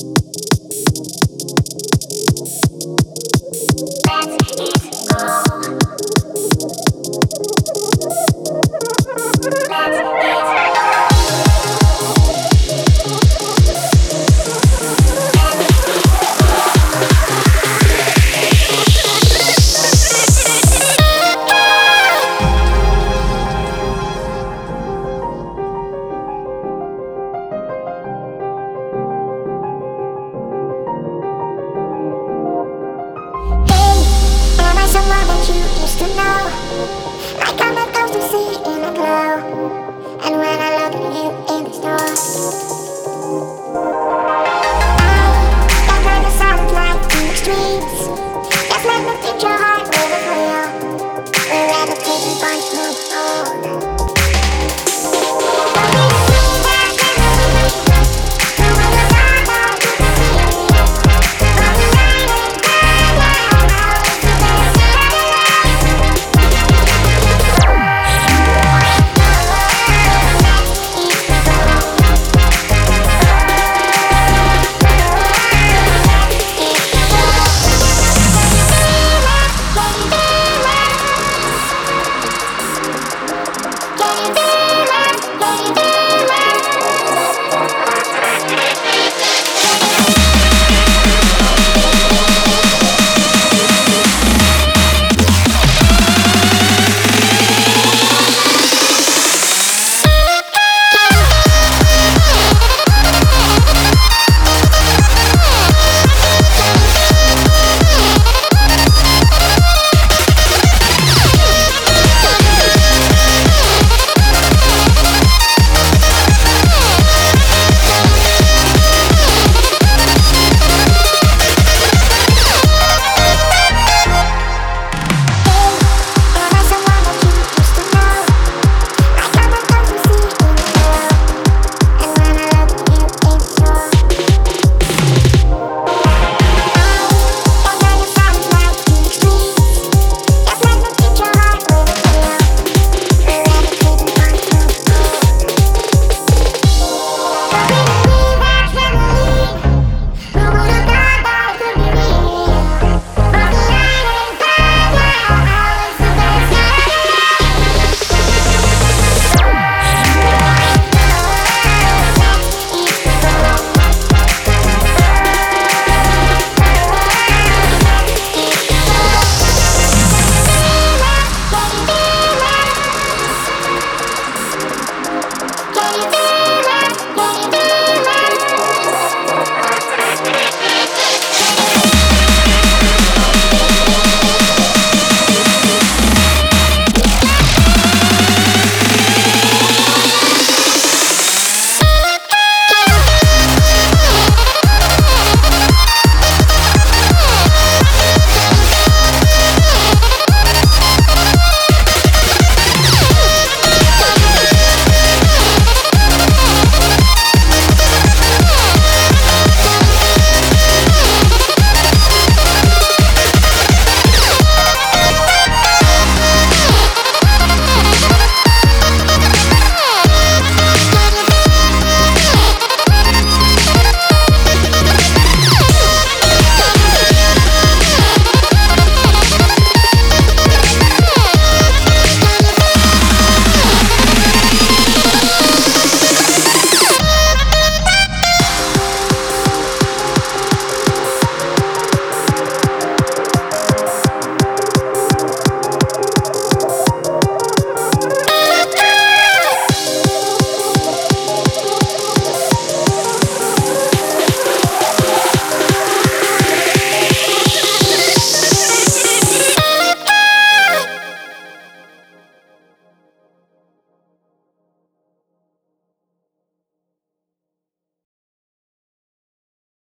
you someone that you used to know. Like I'm a ghost to see in a glow